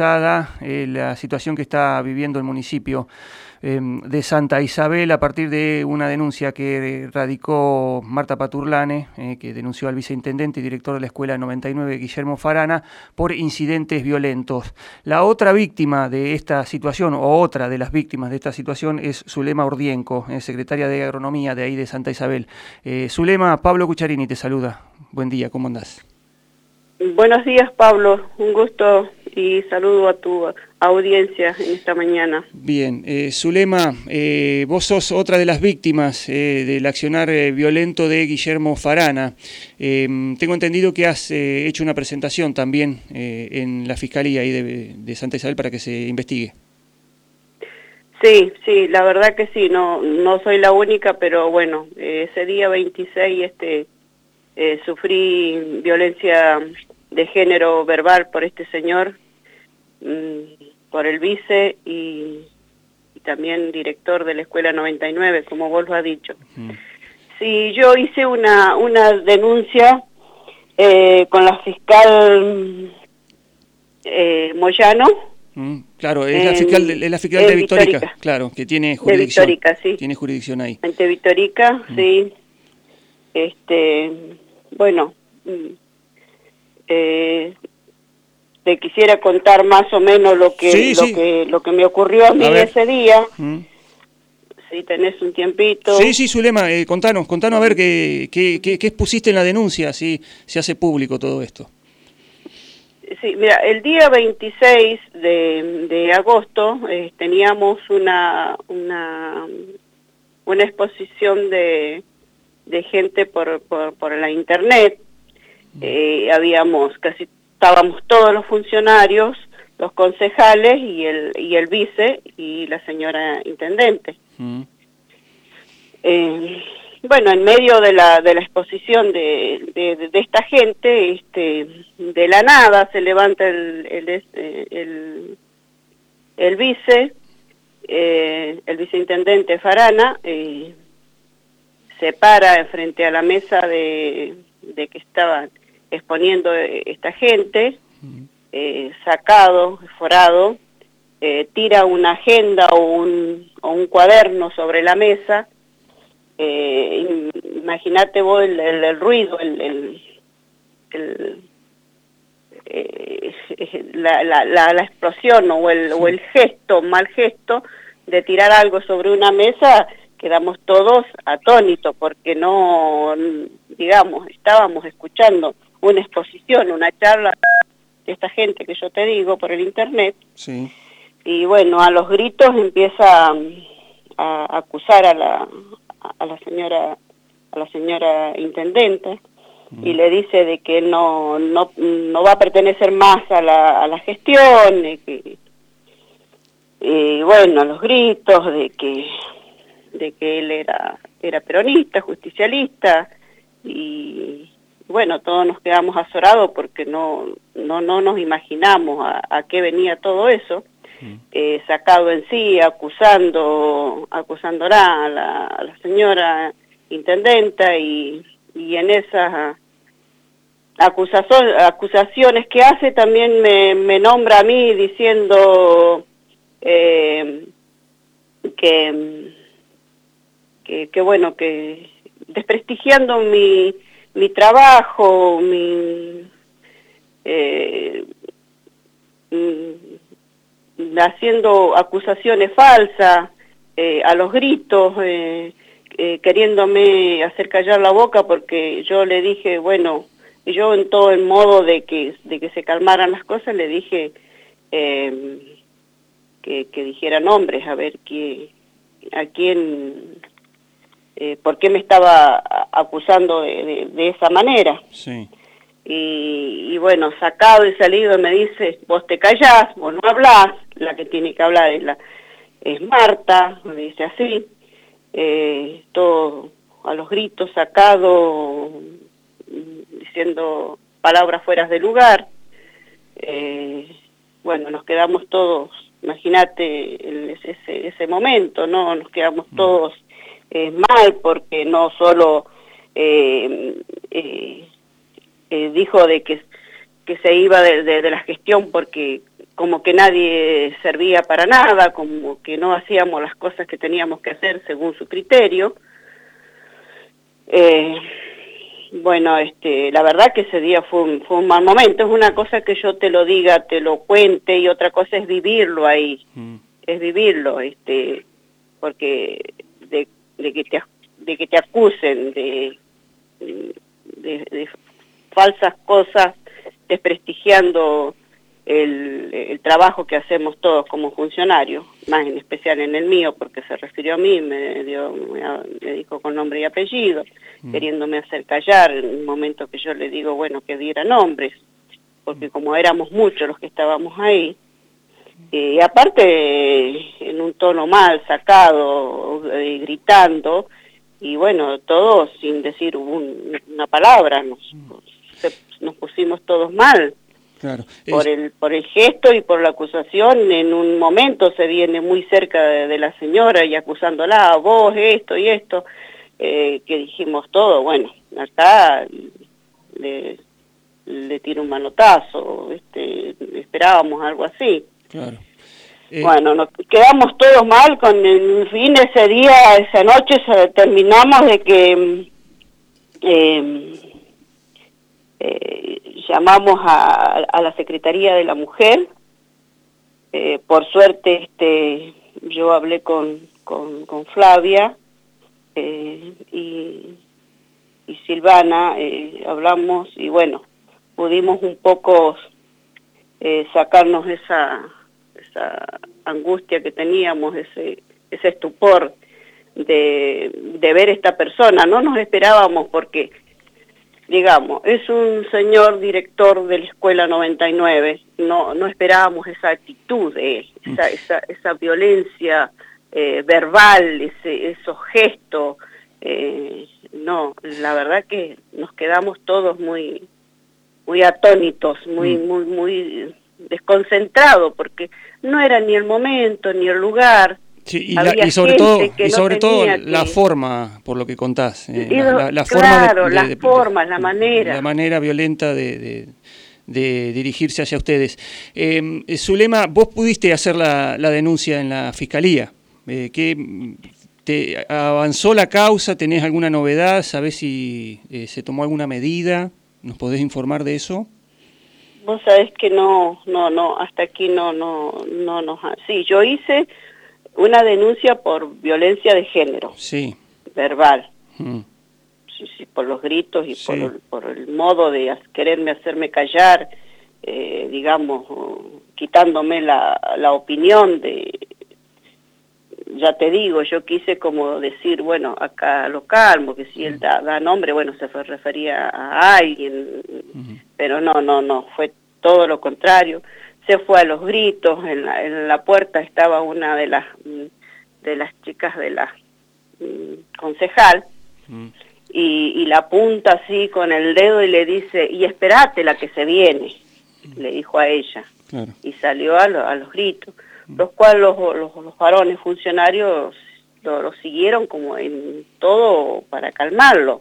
Eh, la situación que está viviendo el municipio em, de Santa Isabel a partir de una denuncia que radicó Marta Paturlane, eh, que denunció al viceintendente y director de la Escuela 99, Guillermo Farana, por incidentes violentos. La otra víctima de esta situación, o otra de las víctimas de esta situación, es Zulema Ordienco, eh, secretaria de Agronomía de ahí de Santa Isabel. Zulema, Pablo Cucharini te saluda. Buen día, ¿cómo andás? Buenos días, Pablo. Un gusto y saludo a tu audiencia en esta mañana. Bien, eh, Zulema, eh, vos sos otra de las víctimas eh, del accionar eh, violento de Guillermo Farana. tengo entendido que has hecho una presentación también en la Fiscalía ahí de, de, Santa Isabel para que se investigue. Sí, sí, la verdad que sí, no, no soy la única, pero bueno, ese día 26 este, sufrí violencia de género verbal por este señor, por el vice y, también director de la Escuela 99, como vos lo has dicho. Sí, yo hice una, una denuncia eh, con la fiscal eh, Moyano. Mm, claro, es la fiscal, de, la fiscal de Victorica, claro, que tiene jurisdicción. De Victorica, sí. Tiene jurisdicción ahí. Ante Victorica, mm. sí. Este, bueno, eh, te quisiera contar más o menos lo que, lo, Que, lo que me ocurrió a mí ese día. Mm. Si tenés un tiempito. Sí, sí, Zulema, eh, contanos, contanos a ver qué, qué, qué, expusiste en la denuncia, si se hace público todo esto. Sí, mira, el día 26 de, de agosto eh, teníamos una, una, una exposición de, de gente por, por, por la internet eh, habíamos casi estábamos todos los funcionarios, los concejales y el y el vice y la señora intendente. Mm. Eh, bueno, en medio de la de la exposición de, de, esta gente, este, de la nada se levanta el el, el, el vice, eh, el viceintendente Farana, eh, se para frente a la mesa de, de que estaban exponiendo eh, esta gente, eh, sacado, forado, eh, tira una agenda o un, o un cuaderno sobre la mesa, eh, imagínate vos el, el, ruido, el, el, el eh, la, la, la, explosión o el, o el gesto, mal gesto, de tirar algo sobre una mesa, quedamos todos atónitos porque no, digamos, estábamos escuchando una exposición, una charla de esta gente que yo te digo por el internet. Sí. Y bueno, a los gritos empieza a, acusar a la, a la señora a la señora intendente y le dice de que no, no, no va a pertenecer más a la, a la gestión y, que, y bueno, a los gritos de que de que él era era peronista, justicialista y bueno, todos nos quedamos azorados porque no, no, no nos imaginamos a, qué venía todo eso, mm. eh, sacado en sí, acusando, acusándola a la, a la señora intendenta y, y en esas acusaciones que hace también me, me nombra a mí diciendo eh, que, que, que bueno, que desprestigiando mi mi trabajo, mi, eh, mm, haciendo acusaciones falsas, eh, a los gritos, eh, queriéndome hacer callar la boca porque yo le dije, bueno, yo en todo el modo de que, de que se calmaran las cosas le dije que, que dijera nombres, a ver qué, a quién eh, por qué me estaba acusando de, esa manera. Sí. Y, bueno, sacado y salido me dice, vos te callás, vos no hablás, la que tiene que hablar es, la, es Marta, me dice así, eh, todo a los gritos sacado, diciendo palabras fuera de lugar. Eh, bueno, nos quedamos todos, imagínate ese, ese momento, ¿no? Nos quedamos mm. todos eh, mal porque no solo eh, eh, dijo de que, que se iba de, la gestión porque como que nadie servía para nada, como que no hacíamos las cosas que teníamos que hacer según su criterio. Eh, bueno, este, la verdad que ese día fue un, fue un mal momento, es una cosa que yo te lo diga, te lo cuente y otra cosa es vivirlo ahí, mm. es vivirlo, este, porque de, que te, de que te acusen de, de falsas cosas, desprestigiando el, trabajo que hacemos todos como funcionarios, más en especial en el mío, porque se refirió a mí, me, dio, me, dijo con nombre y apellido, mm. queriéndome hacer callar en un momento que yo le digo, bueno, que diera nombres, porque como éramos muchos los que estábamos ahí, y aparte en un tono mal, sacado, eh, gritando, y bueno, todos sin decir una palabra, nos, nos pusimos todos mal. Por, el, por el gesto y por la acusación, en un momento se viene muy cerca de, la señora y acusándola, vos esto y esto, eh, que dijimos todo, bueno, acá le, le tiro un manotazo, este, esperábamos algo así. Eh, bueno, nos quedamos todos mal con el fin ese día, esa noche terminamos de que eh, eh, llamamos a, la Secretaría de la Mujer, eh, por suerte este, yo hablé con, con, Flavia y, y, Silvana, hablamos y bueno, pudimos un poco sacarnos esa, esa angustia que teníamos, ese, ese estupor de, de ver esta persona, no nos esperábamos porque digamos, es un señor director de la Escuela 99, no, no esperábamos esa actitud de él, esa, esa, esa violencia eh, verbal, ese, esos gestos, eh, no, la verdad que nos quedamos todos muy, muy atónitos, muy, mm. muy, muy desconcentrados, porque no era ni el momento ni el lugar, y, y, sobre todo, y sobre todo la forma, por lo que contás. Eh, la, forma de, las formas, la manera. La manera violenta de, dirigirse hacia ustedes. Eh, Zulema, vos pudiste hacer la, denuncia en la Fiscalía. Eh, ¿qué, te ¿Avanzó la causa? ¿Tenés alguna novedad? ¿Sabés si eh, se tomó alguna medida? ¿Nos podés informar de eso? Vos sabés que no, no, no, hasta aquí no, no, no nos... Sí, yo hice una denuncia por violencia de género. Sí. Verbal. Mm. Sí, sí, por los gritos y por, el modo de quererme hacerme callar, eh, digamos, quitándome la, la opinión de, ya te digo, yo quise como decir, bueno, acá lo calmo, que si él mm. da, nombre, bueno, se refería a alguien, pero no, no, no, fue todo lo contrario se fue a los gritos, en la, puerta estaba una de las, de las chicas de la mm, concejal, mm. y, la apunta así con el dedo y le dice, y esperate la que se viene, mm. le dijo a ella, y salió a, los gritos, los cuales los, los, varones funcionarios lo, lo, siguieron como en todo para calmarlo.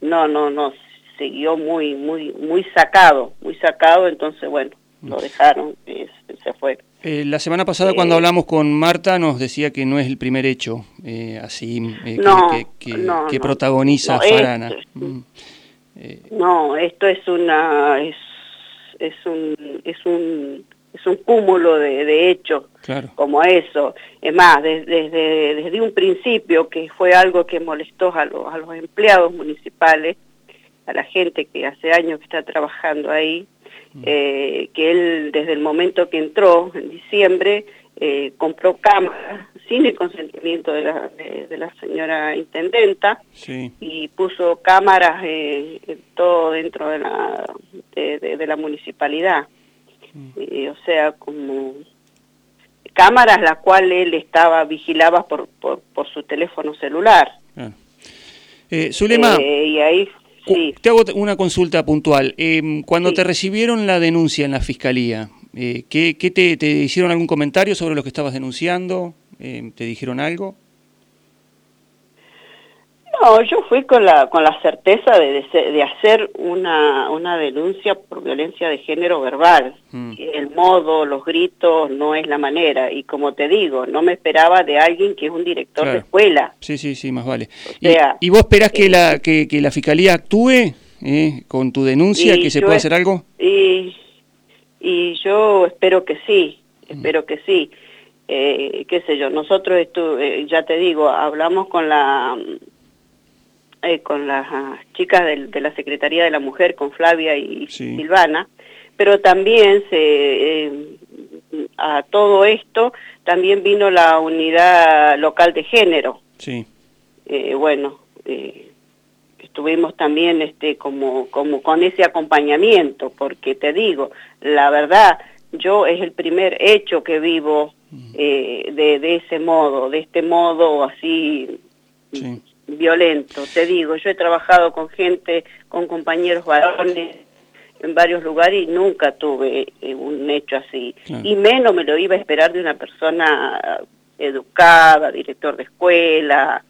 No, no, no, siguió muy, muy, muy sacado, muy sacado, entonces bueno, lo dejaron y se fue. Eh, la semana pasada cuando eh, hablamos con Marta nos decía que no es el primer hecho eh, así que, protagoniza Farana. Mm. no, esto es una es, es un es un es un cúmulo de, hechos como eso. Es más, desde, desde, un principio, que fue algo que molestó a los, a los empleados municipales, a la gente que hace años que está trabajando ahí, eh, que él desde el momento que entró, en diciembre, eh, compró cámaras sin el consentimiento de la, de, la señora intendenta y puso cámaras eh, todo dentro de la, de, la municipalidad. Mm. o sea, como cámaras las cuales él estaba vigilaba por, por, por su teléfono celular. Zulema, y ahí te hago una consulta puntual. Em, cuando te recibieron la denuncia en la fiscalía, eh, ¿qué, te, te, hicieron algún comentario sobre lo que estabas denunciando? Em, ¿Te dijeron algo? No, yo fui con la, con la certeza de, de, hacer una, una denuncia por violencia de género verbal. Mm. El modo, los gritos, no es la manera. Y como te digo, no me esperaba de alguien que es un director de escuela. Sí, sí, sí, más vale. ¿Y, vos esperás que, la, que, que la Fiscalía actúe eh, con tu denuncia, que se pueda hacer algo? Y, y yo espero que sí, mm. espero que sí. Eh, qué sé yo, nosotros, eh, ya te digo, hablamos con la eh, con las chicas de, la Secretaría de la Mujer, con Flavia y Silvana, pero también se, eh, a todo esto también vino la unidad local de género. Sí. Eh, bueno, estuvimos también este como como con ese acompañamiento, porque te digo, la verdad, yo es el primer hecho que vivo mm. de, de ese modo, de este modo así sí violento. Te digo, yo he trabajado con gente, con compañeros varones en varios lugares y nunca tuve eh, un hecho así. Y menos me lo iba a esperar de una persona educada, director de escuela.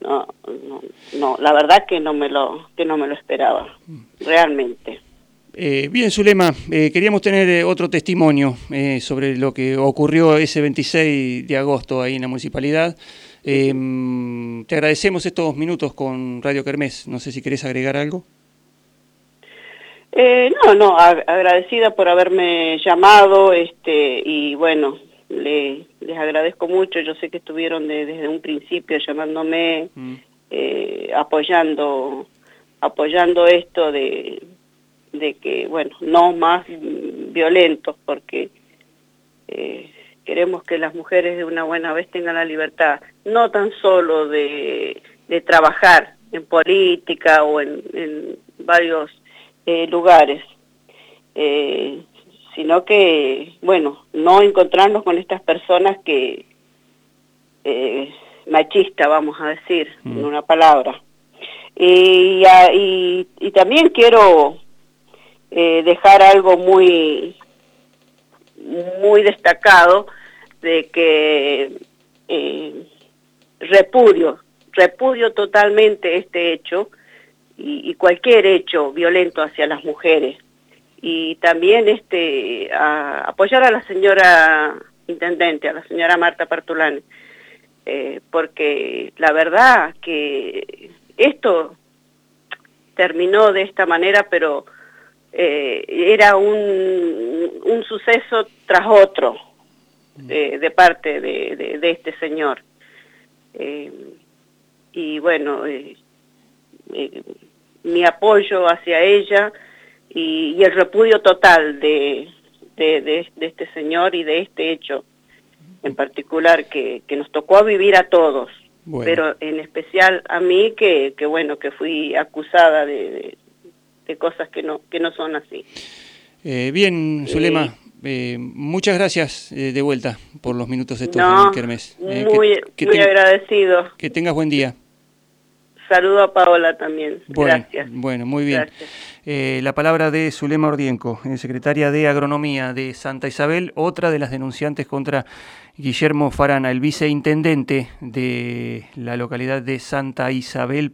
No, no, no, la verdad que no me lo, que no me lo esperaba, mm. realmente. Eh, bien, Zulema, eh, queríamos tener otro testimonio sobre lo que ocurrió ese 26 de agosto ahí en la municipalidad. Em, te agradecemos estos minutos con Radio Kermés. No sé si querés agregar algo. Eh, no, no, agradecida por haberme llamado este y bueno, les agradezco mucho. Yo sé que estuvieron desde un principio llamándome, mm. eh, apoyando, apoyando esto de, de que, bueno, no más violentos porque... Eh, queremos que las mujeres de una buena vez tengan la libertad, no tan solo de, trabajar en política o en, varios eh, lugares, eh, sino que, bueno, no encontrarnos con estas personas que, eh, machista, vamos a decir, en mm. una palabra. Y, y también quiero dejar algo muy muy destacado de que eh, repudio, repudio totalmente este hecho y, cualquier hecho violento hacia las mujeres. Y también este apoyar a la señora intendente, a la señora Marta Partulani, eh, porque la verdad que esto terminó de esta manera, pero eh, era un, un suceso tras otro de, parte de, de, este señor. Eh, y bueno, eh, eh, mi apoyo hacia ella y, el repudio total de, de, este señor y de este hecho en particular que, que nos tocó vivir a todos, pero en especial a mí que, que bueno, que fui acusada de, de, cosas que no, que no son así. bien, Zulema, eh, muchas gracias eh, de vuelta por los minutos de estos no, Kermés. Eh, muy, muy agradecido. Que tengas buen día. Saludo a Paola también. gracias. Bueno, muy bien. la palabra de Zulema Ordienco, secretaria de Agronomía de Santa Isabel, otra de las denunciantes contra Guillermo Farana, el viceintendente de la localidad de Santa Isabel.